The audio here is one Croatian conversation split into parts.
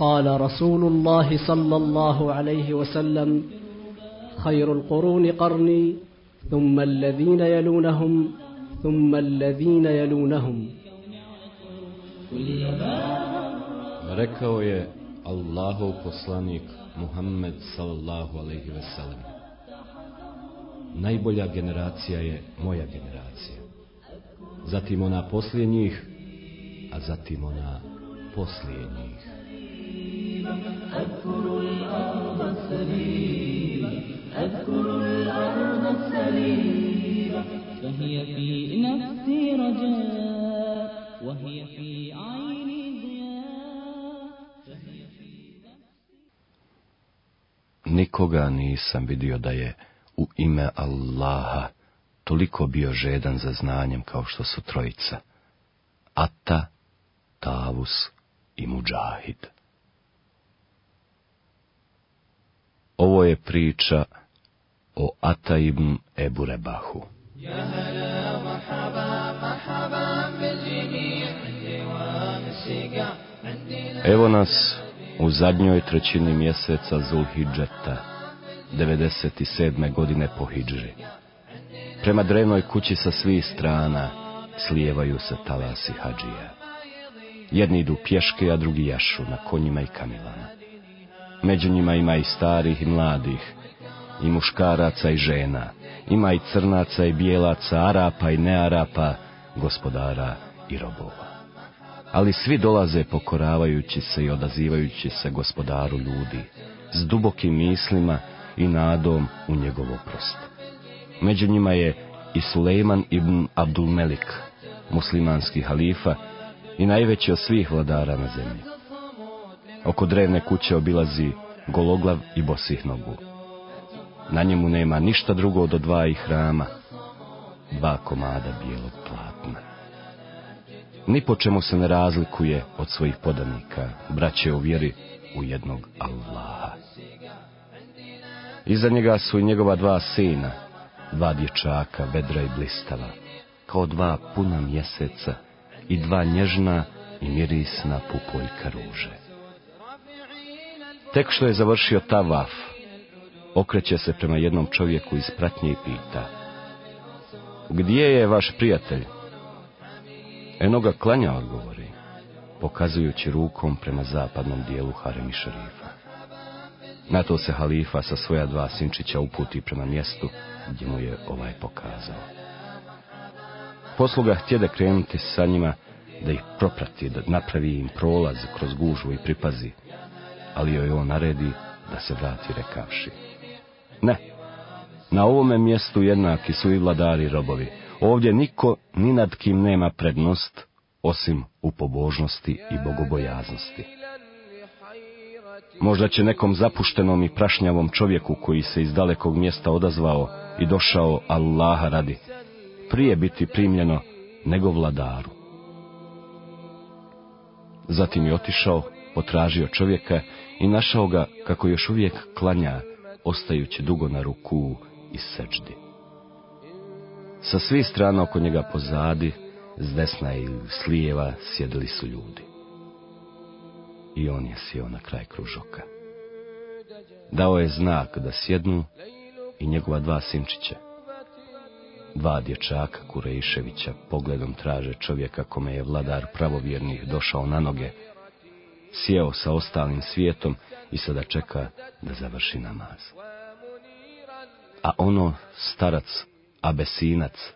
قال رسول الله صلى الله عليه وسلم خير القرون قرني ثم الذين يلونهم ثم الذين يلونهم Rekao je Allahov poslanik Muhammed sallallahu alaihi ve sellem. Najbolja generacija je moja generacija. Zatim ona poslije njih, a zatim ona poslije njih. أذكر الأرض السليمة أذكر الأرض السليمة فهي في نفسي رجاء وهي في عيني ضياء فهي في Nikoga nisam vidio da je u ime Allaha toliko bio žedan za znanjem kao što su trojica. Ata, Tavus i Mujahid. Ovo je priča o Ata ibn Ebu Rebahu. Evo nas u zadnjoj trećini mjeseca Zulhidžeta, 97. godine po Hidžri. Prema drevnoj kući sa svih strana slijevaju se talasi hađija. Jedni idu pješke, a drugi jašu na konjima i kamilama. Među njima ima i starih i mladih, i muškaraca i žena, ima i crnaca i bijelaca, arapa i nearapa, gospodara i robova. Ali svi dolaze pokoravajući se i odazivajući se gospodaru ljudi, s dubokim mislima i nadom u njegov oprost. Među njima je i Sulejman ibn Abdul Melik, muslimanski halifa i najveći od svih vladara na zemlji. Oko drevne kuće obilazi gologlav i bosih nogu. Na njemu nema ništa drugo do dva i hrama, dva komada bijelog platna. Ni po čemu se ne razlikuje od svojih podanika, braće u vjeri u jednog Allaha. Iza njega su i njegova dva sina, dva dječaka, vedra i blistava, kao dva puna mjeseca i dva nježna i mirisna pupoljka ruže. Tek što je završio tavaf, okreće se prema jednom čovjeku iz pratnje i pita. Gdje je vaš prijatelj? Eno ga klanja, odgovori, pokazujući rukom prema zapadnom dijelu haremi šerifa. Na to se halifa sa svoja dva sinčića uputi prema mjestu gdje mu je ovaj pokazao. Posluga htjede krenuti sa njima da ih proprati, da napravi im prolaz kroz gužvu i pripazi, ali joj on naredi da se vrati rekavši. Ne, na ovome mjestu jednaki su i vladari robovi. Ovdje niko ni nad kim nema prednost, osim u pobožnosti i bogobojaznosti. Možda će nekom zapuštenom i prašnjavom čovjeku koji se iz dalekog mjesta odazvao i došao Allaha radi, prije biti primljeno nego vladaru. Zatim je otišao, potražio čovjeka i našao ga kako još uvijek klanja, ostajući dugo na ruku i seđdi. Sa svih strana oko njega pozadi, s desna i s lijeva sjedili su ljudi. I on je sjeo na kraj kružoka. Dao je znak da sjednu i njegova dva sinčića. Dva dječaka Kurejševića pogledom traže čovjeka kome je vladar pravovjernih došao na noge, sjeo sa ostalim svijetom i sada čeka da završi namaz. A ono starac, abesinac,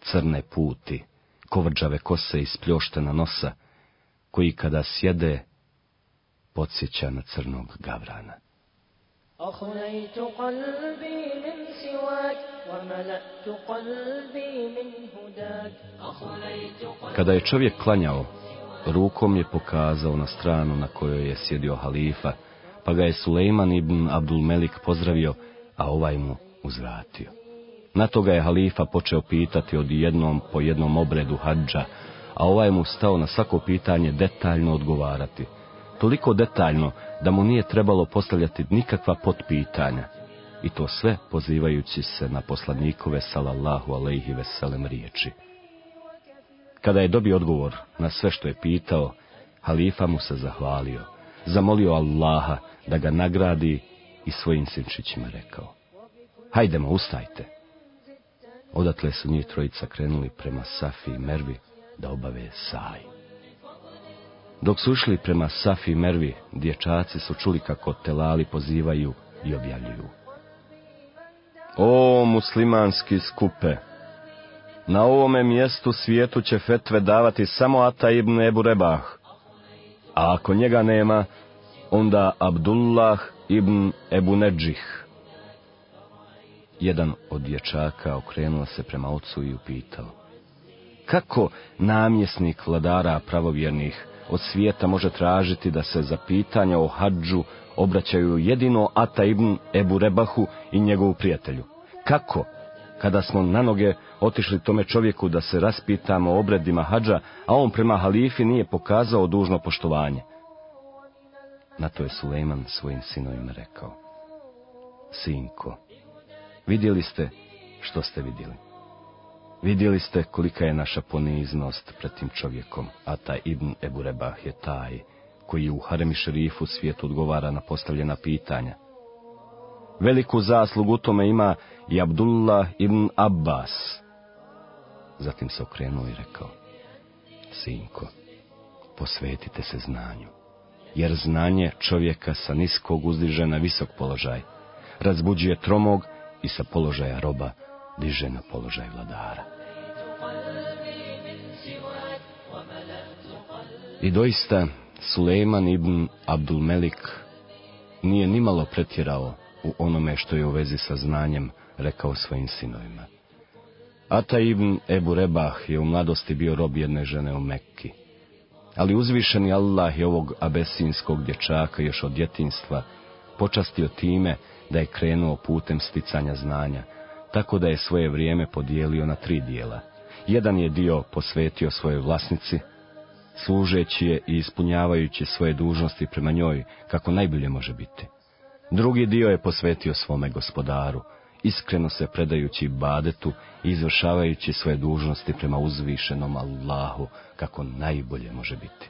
crne puti, kovrđave kose i spljoštena nosa, koji kada sjede, podsjeća na crnog gavrana. Kada je čovjek klanjao, rukom je pokazao na stranu na kojoj je sjedio halifa, pa ga je Sulejman ibn Abdul Melik pozdravio, a ovaj mu uzvratio. Na to ga je halifa počeo pitati od jednom po jednom obredu hadža, a ovaj mu stao na svako pitanje detaljno odgovarati. Toliko detaljno da mu nije trebalo postavljati nikakva potpitanja. I to sve pozivajući se na poslanikove salallahu alaihi veselem riječi. Kada je dobio odgovor na sve što je pitao, halifa mu se zahvalio, zamolio Allaha da ga nagradi i svojim sinčićima rekao. Hajdemo, ustajte. Odatle su njih trojica krenuli prema Safi i Mervi da obave saj. Dok su išli prema Safi i Mervi, dječaci su čuli kako telali pozivaju i objavljuju. O muslimanski skupe, na ovome mjestu svijetu će fetve davati samo Ata ibn Ebu Rebah, a ako njega nema, onda Abdullah ibn Ebu Nedžih. Jedan od dječaka okrenuo se prema ocu i upitao. Kako namjesnik vladara pravovjernih od svijeta može tražiti da se za pitanja o hađu obraćaju jedino Ata ibn Ebu Rebahu i njegovu prijatelju? Kako, kada smo na noge otišli tome čovjeku da se raspitamo o obredima hađa, a on prema halifi nije pokazao dužno poštovanje? Na to je Sulejman svojim sinovima rekao. Sinko, vidjeli ste što ste vidjeli. Vidjeli ste kolika je naša poniznost pred tim čovjekom, a taj Ibn Ebu Rebah je taj koji u Haremi šerifu svijetu odgovara na postavljena pitanja. Veliku zaslugu tome ima i Abdullah ibn Abbas. Zatim se okrenuo i rekao, Sinko, posvetite se znanju jer znanje čovjeka sa niskog uzdiže na visok položaj, razbuđuje tromog i sa položaja roba diže na položaj vladara. I doista, Suleiman ibn Abdul Melik nije nimalo pretjerao u onome što je u vezi sa znanjem rekao svojim sinovima. Ata ibn Ebu Rebah je u mladosti bio rob jedne žene u Mekki. Ali uzvišeni Allah je ovog abesinskog dječaka još od djetinstva počastio time da je krenuo putem sticanja znanja, tako da je svoje vrijeme podijelio na tri dijela. Jedan je dio posvetio svojoj vlasnici, služeći je i ispunjavajući svoje dužnosti prema njoj kako najbolje može biti. Drugi dio je posvetio svome gospodaru, iskreno se predajući badetu i izvršavajući svoje dužnosti prema uzvišenom Allahu kako najbolje može biti.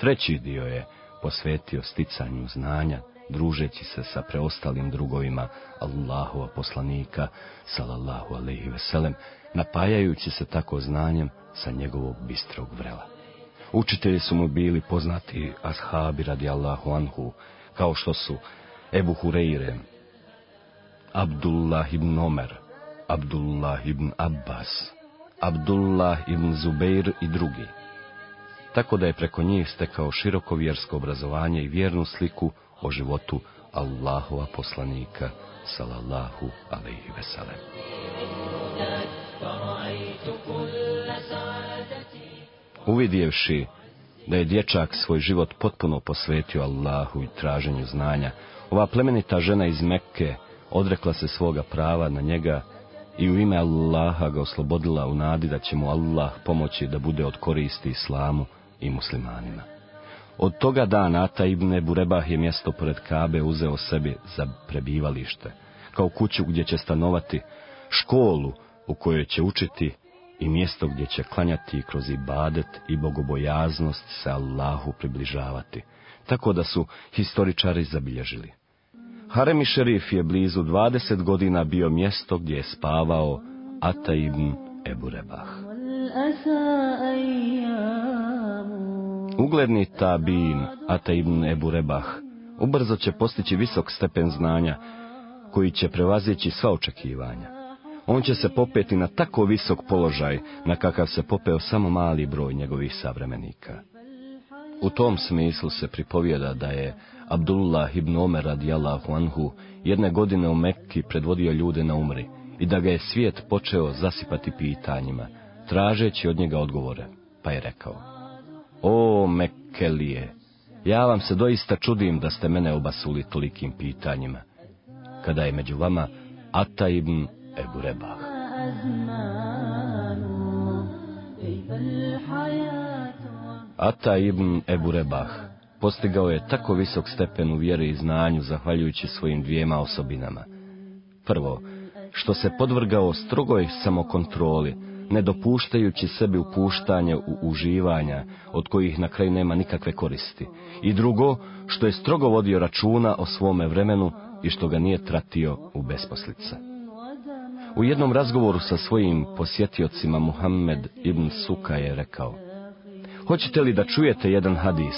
Treći dio je posvetio sticanju znanja, družeći se sa preostalim drugovima Allahova poslanika, salallahu alaihi veselem, napajajući se tako znanjem sa njegovog bistrog vrela. Učitelji su mu bili poznati ashabi radi Allahu anhu, kao što su Ebu Hureyre, Abdullah ibn Omer, Abdullah ibn Abbas, Abdullah ibn Zubeir i drugi. Tako da je preko njih stekao široko vjersko obrazovanje i vjernu sliku o životu Allahova poslanika, salallahu alaihi veselem. Uvidjevši da je dječak svoj život potpuno posvetio Allahu i traženju znanja, ova plemenita žena iz Mekke odrekla se svoga prava na njega i u ime Allaha ga oslobodila u nadi da će mu Allah pomoći da bude od koristi islamu i muslimanima. Od toga dana Ata ibn Burebah je mjesto pored Kabe uzeo sebi za prebivalište, kao kuću gdje će stanovati, školu u kojoj će učiti i mjesto gdje će klanjati kroz ibadet i bogobojaznost se Allahu približavati, tako da su historičari zabilježili. Haremi šerif je blizu 20 godina bio mjesto gdje je spavao Ata ibn Ebu Rebah. Ugledni tabin Ata ibn Ebu Rebah ubrzo će postići visok stepen znanja koji će prevazići sva očekivanja. On će se popeti na tako visok položaj na kakav se popeo samo mali broj njegovih savremenika. U tom smislu se pripovijeda da je Abdullah ibn Omer radijallahu anhu jedne godine u Mekki predvodio ljude na umri i da ga je svijet počeo zasipati pitanjima, tražeći od njega odgovore, pa je rekao, O Mekkelije, ja vam se doista čudim da ste mene obasuli tolikim pitanjima, kada je među vama Ata ibn Ebu Rebah. Ata ibn Ebu Rebah postigao je tako visok stepen u vjeri i znanju zahvaljujući svojim dvijema osobinama. Prvo, što se podvrgao strogoj samokontroli, ne dopuštajući sebi upuštanje u uživanja, od kojih na kraju nema nikakve koristi. I drugo, što je strogo vodio računa o svome vremenu i što ga nije tratio u besposlice. U jednom razgovoru sa svojim posjetiocima Muhammed ibn Suka je rekao, Hoćete li da čujete jedan hadis,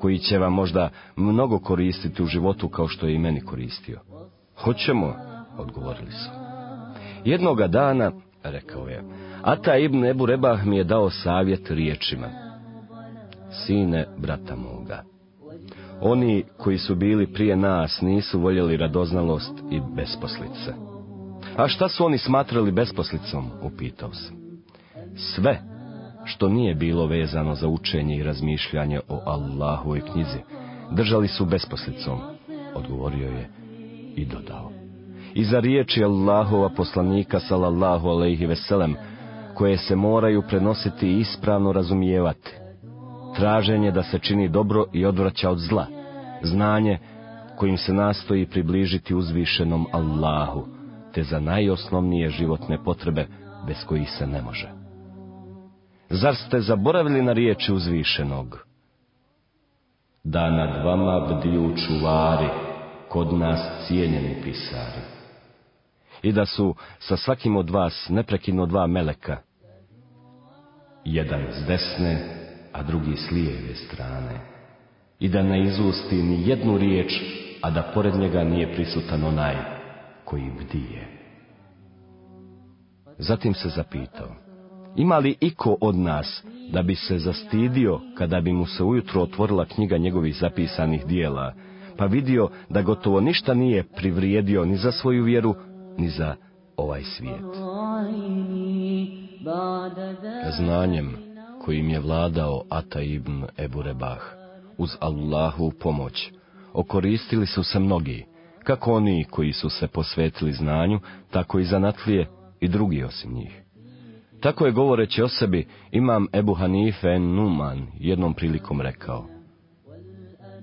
koji će vam možda mnogo koristiti u životu kao što je i meni koristio? Hoćemo, odgovorili su. Jednoga dana, rekao je, Ata ibn Ebu Rebah mi je dao savjet riječima. Sine brata moga, oni koji su bili prije nas nisu voljeli radoznalost i besposlice. A šta su oni smatrali besposlicom, upitao sam. Sve što nije bilo vezano za učenje i razmišljanje o Allahovoj knjizi, držali su besposlicom, odgovorio je i dodao. I za riječi Allahova poslanika sallallahu alejhi veselem, koje se moraju prenositi i ispravno razumijevati. Traženje da se čini dobro i odvraća od zla. Znanje kojim se nastoji približiti uzvišenom Allahu, te za najosnovnije životne potrebe bez kojih se ne može. Zar ste zaboravili na riječi uzvišenog? Da nad vama bdiju čuvari, kod nas cijenjeni pisari. I da su sa svakim od vas neprekidno dva meleka, jedan s desne, a drugi s lijeve strane. I da ne izusti ni jednu riječ, a da pored njega nije prisutan onaj koji bdije. Zatim se zapitao, ima li iko od nas da bi se zastidio kada bi mu se ujutro otvorila knjiga njegovih zapisanih dijela, pa vidio da gotovo ništa nije privrijedio ni za svoju vjeru, ni za ovaj svijet. Znanjem kojim je vladao Ata ibn Ebu Rebah, uz Allahu pomoć, okoristili su se mnogi, kako oni koji su se posvetili znanju, tako i zanatlije i drugi osim njih. Tako je govoreći o sebi, imam Ebu Hanife Numan jednom prilikom rekao.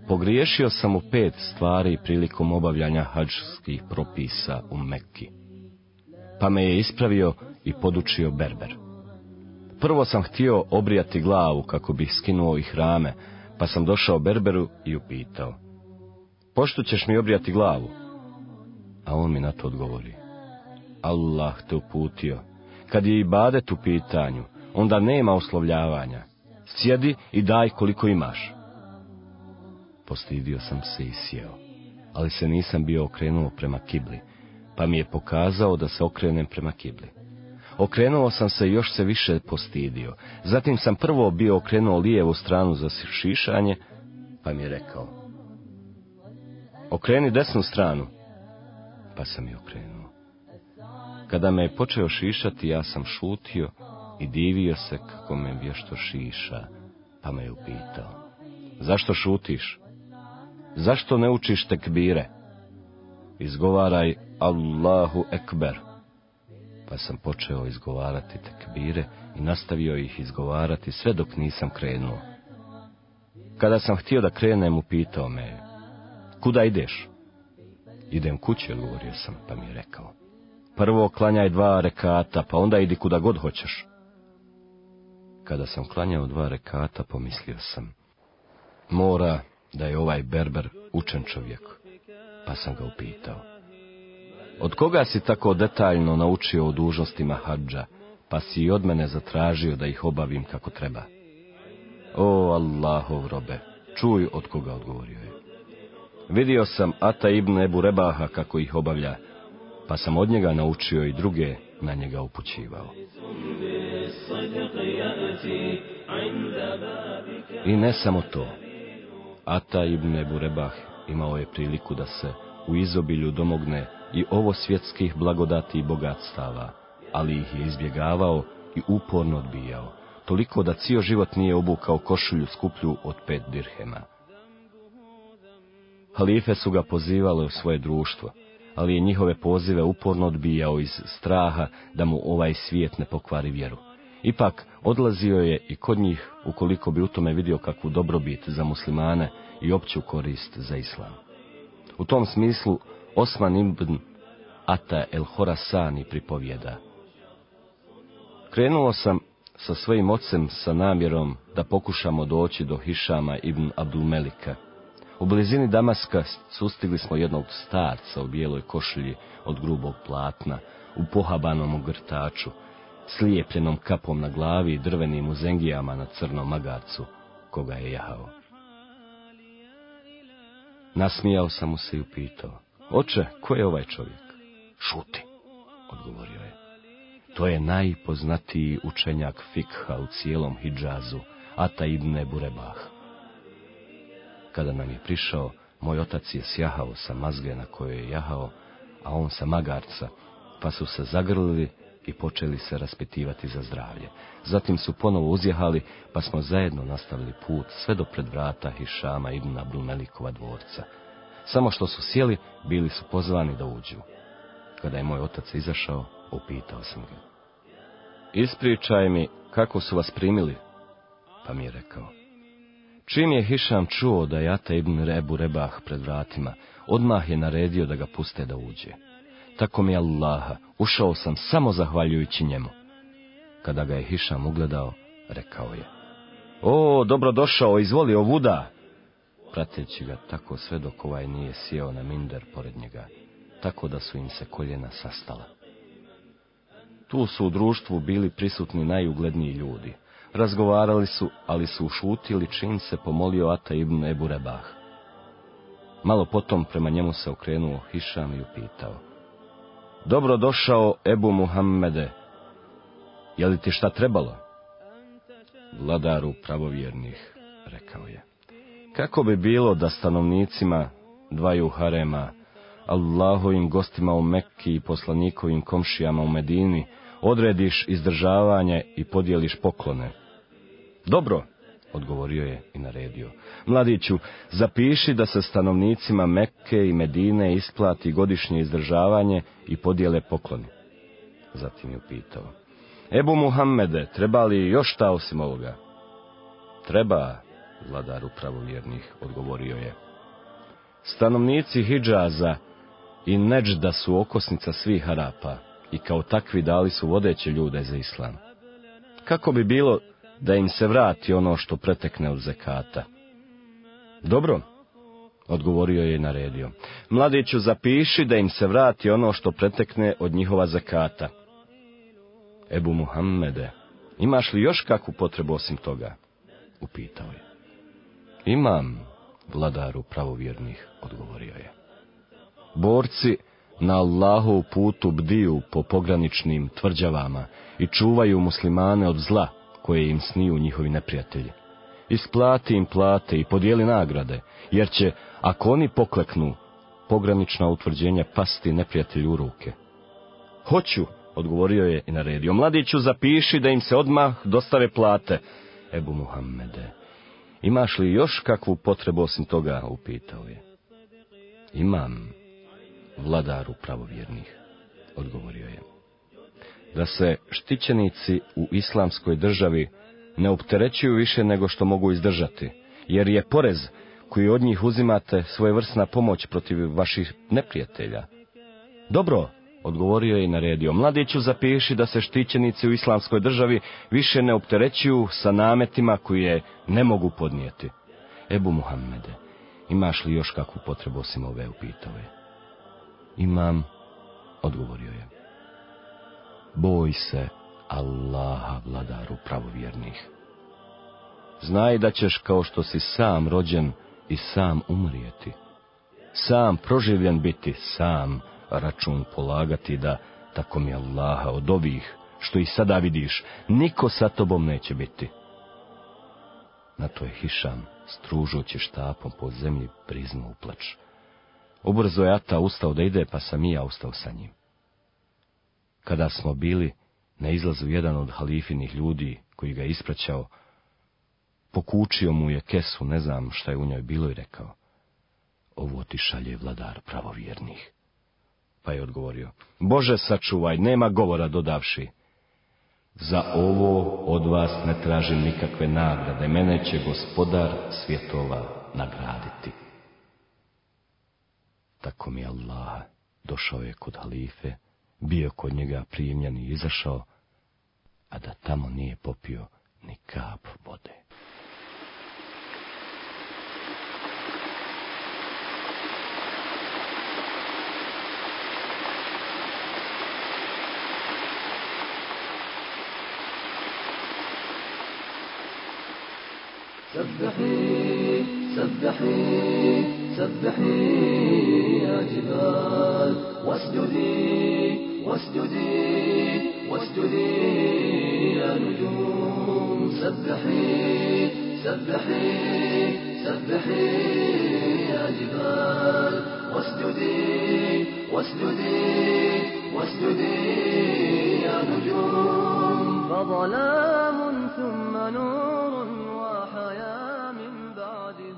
Pogriješio sam u pet stvari prilikom obavljanja hađskih propisa u Mekki. Pa me je ispravio i podučio Berber. Prvo sam htio obrijati glavu kako bih skinuo ih rame, pa sam došao Berberu i upitao. Pošto ćeš mi obrijati glavu? A on mi na to odgovori. Allah te uputio. Kad je i badet u pitanju, onda nema oslovljavanja. Sjedi i daj koliko imaš. Postidio sam se i sjeo, ali se nisam bio okrenuo prema kibli, pa mi je pokazao da se okrenem prema kibli. Okrenuo sam se i još se više postidio. Zatim sam prvo bio okrenuo lijevu stranu za šišanje, pa mi je rekao. Okreni desnu stranu. Pa sam je okrenuo. Kada me je počeo šišati, ja sam šutio i divio se kako me vješto šiša, pa me je upitao. Zašto šutiš? Zašto ne učiš tekbire? Izgovaraj Allahu Ekber pa sam počeo izgovarati tekbire i nastavio ih izgovarati sve dok nisam krenuo. Kada sam htio da krenem, upitao me, kuda ideš? Idem kuće, odgovorio sam, pa mi je rekao. Prvo klanjaj dva rekata, pa onda idi kuda god hoćeš. Kada sam klanjao dva rekata, pomislio sam. Mora da je ovaj berber učen čovjek, pa sam ga upitao. Od koga si tako detaljno naučio o dužnostima hađa, pa si i od mene zatražio da ih obavim kako treba? O Allahov robe, čuj od koga odgovorio je. Vidio sam Ata ibn Ebu Rebaha kako ih obavlja, pa sam od njega naučio i druge na njega upućivao. I ne samo to. Ata ibn Ebu Rebah imao je priliku da se u izobilju domogne i ovo svjetskih blagodati i bogatstava, ali ih je izbjegavao i uporno odbijao, toliko da cijel život nije obukao košulju skuplju od pet dirhema. Halife su ga pozivale u svoje društvo, ali je njihove pozive uporno odbijao iz straha da mu ovaj svijet ne pokvari vjeru. Ipak, odlazio je i kod njih ukoliko bi u tome vidio kakvu dobrobit za muslimane i opću korist za islam. U tom smislu Osman ibn Ata el Horasani pripovjeda. Krenuo sam sa svojim ocem sa namjerom da pokušamo doći do Hišama ibn Abdulmelika. U blizini Damaska sustigli smo jednog starca u bijeloj košulji od grubog platna, u pohabanom ogrtaču, slijepljenom kapom na glavi i drvenim uzengijama na crnom magarcu, koga je jahao. Nasmijao sam mu se i upitao, oče, ko je ovaj čovjek? Šuti, odgovorio je. To je najpoznatiji učenjak fikha u cijelom Hidžazu, Ata ibn Burebah. Kada nam je prišao, moj otac je sjahao sa mazge na kojoj je jahao, a on sa magarca, pa su se zagrlili i počeli se raspitivati za zdravlje. Zatim su ponovo uzjehali, pa smo zajedno nastavili put sve do pred vrata Hišama ibn Abdulmelikova dvorca. Samo što su sjeli, bili su pozvani da uđu. Kada je moj otac izašao, upitao sam ga. Ispričaj mi kako su vas primili, pa mi je rekao. Čim je Hišam čuo da je Ata ibn Rebu Rebah pred vratima, odmah je naredio da ga puste da uđe. Tako mi Allaha, ušao sam samo zahvaljujući njemu. Kada ga je Hišam ugledao, rekao je. O, dobro došao, izvoli ovuda! Prateći ga tako sve dok ovaj nije sjeo na minder pored njega, tako da su im se koljena sastala. Tu su u društvu bili prisutni najugledniji ljudi. Razgovarali su, ali su ušutili čim se pomolio Ata ibn Ebu Rebah. Malo potom prema njemu se okrenuo Hišam i upitao. Dobro došao Ebu Muhammede. Je li ti šta trebalo? Vladaru pravovjernih, rekao je. Kako bi bilo da stanovnicima dvaju harema, Allahovim gostima u Mekki i poslanikovim komšijama u Medini, odrediš izdržavanje i podijeliš poklone. Dobro, odgovorio je i naredio. Mladiću, zapiši da se stanovnicima Mekke i Medine isplati godišnje izdržavanje i podijele pokloni. Zatim je upitao. Ebu Muhammede, treba li još šta osim ovoga? Treba, vladaru pravovjernih, odgovorio je. Stanovnici Hidžaza i Neđda su okosnica svih Harapa i kao takvi dali su vodeće ljude za islam. Kako bi bilo da im se vrati ono što pretekne od zekata? Dobro, odgovorio je i naredio. Mladiću, zapiši da im se vrati ono što pretekne od njihova zekata. Ebu Muhammede, imaš li još kakvu potrebu osim toga? Upitao je. Imam, vladaru pravovjernih, odgovorio je. Borci na Allahu putu bdiju po pograničnim tvrđavama i čuvaju muslimane od zla koje im sniju njihovi neprijatelji. Isplati im plate i podijeli nagrade, jer će, ako oni pokleknu, pogranična utvrđenja pasti neprijatelju u ruke. Hoću, odgovorio je i naredio, mladiću zapiši da im se odmah dostave plate. Ebu Muhammede, imaš li još kakvu potrebu osim toga, upitao je. Imam, vladaru pravovjernih, odgovorio je. Da se štićenici u islamskoj državi ne opterećuju više nego što mogu izdržati, jer je porez koji od njih uzimate svojevrsna pomoć protiv vaših neprijatelja. Dobro, odgovorio je i naredio, mladiću zapiši da se štićenici u islamskoj državi više ne opterećuju sa nametima koje ne mogu podnijeti. Ebu Muhammede, imaš li još kakvu potrebu osim ove upitao je? Imam, odgovorio je. Boj se Allaha, vladaru pravovjernih. Znaj da ćeš kao što si sam rođen i sam umrijeti. Sam proživljen biti, sam račun polagati da, tako mi Allaha, od ovih, što i sada vidiš, niko sa tobom neće biti. Na to je Hišam, stružući štapom po zemlji, priznuo plač. Ubrzo je Ata ustao da ide, pa sam i ja ustao sa njim. Kada smo bili na izlazu jedan od halifinih ljudi koji ga je ispraćao, pokučio mu je kesu, ne znam šta je u njoj bilo i rekao, ovo ti šalje vladar pravovjernih. Pa je odgovorio, Bože sačuvaj, nema govora dodavši. Za ovo od vas ne tražim nikakve nagrade, mene će gospodar svjetova nagraditi. Tako mi Allah, došao je kod halife, bio kod njega primljen i izašao, a da tamo nije popio ni kap vode. سبحي سبحي سبحي واسجدي واسجدي يا نجوم سبحي سبحي سبحي يا جبال واسجدي واسجدي واسجدي يا نجوم فظلام ثم نور وحياة من بعده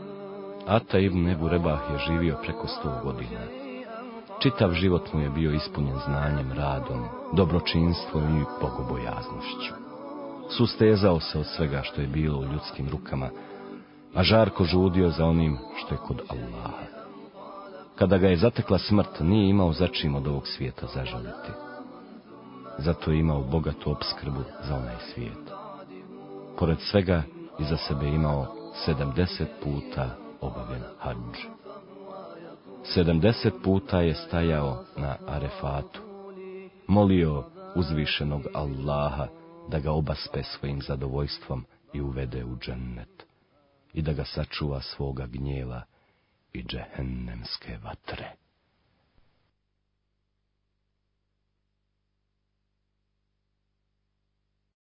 Ata ibn Ebu Rebah je živio preko sto godina. Čitav život mu je bio ispunjen znanjem, radom, dobročinstvom i bogobojaznošću. Sustezao se od svega što je bilo u ljudskim rukama, a žarko žudio za onim što je kod Allaha. Kada ga je zatekla smrt, nije imao začim od ovog svijeta zažaliti. Zato je imao bogatu obskrbu za onaj svijet. Pored svega, iza sebe imao sedamdeset puta obavljen hadž. Sedamdeset puta je stajao na arefatu, molio uzvišenog Allaha da ga obaspe svojim zadovoljstvom i uvede u džennet i da ga sačuva svoga gnjeva i džehennemske vatre.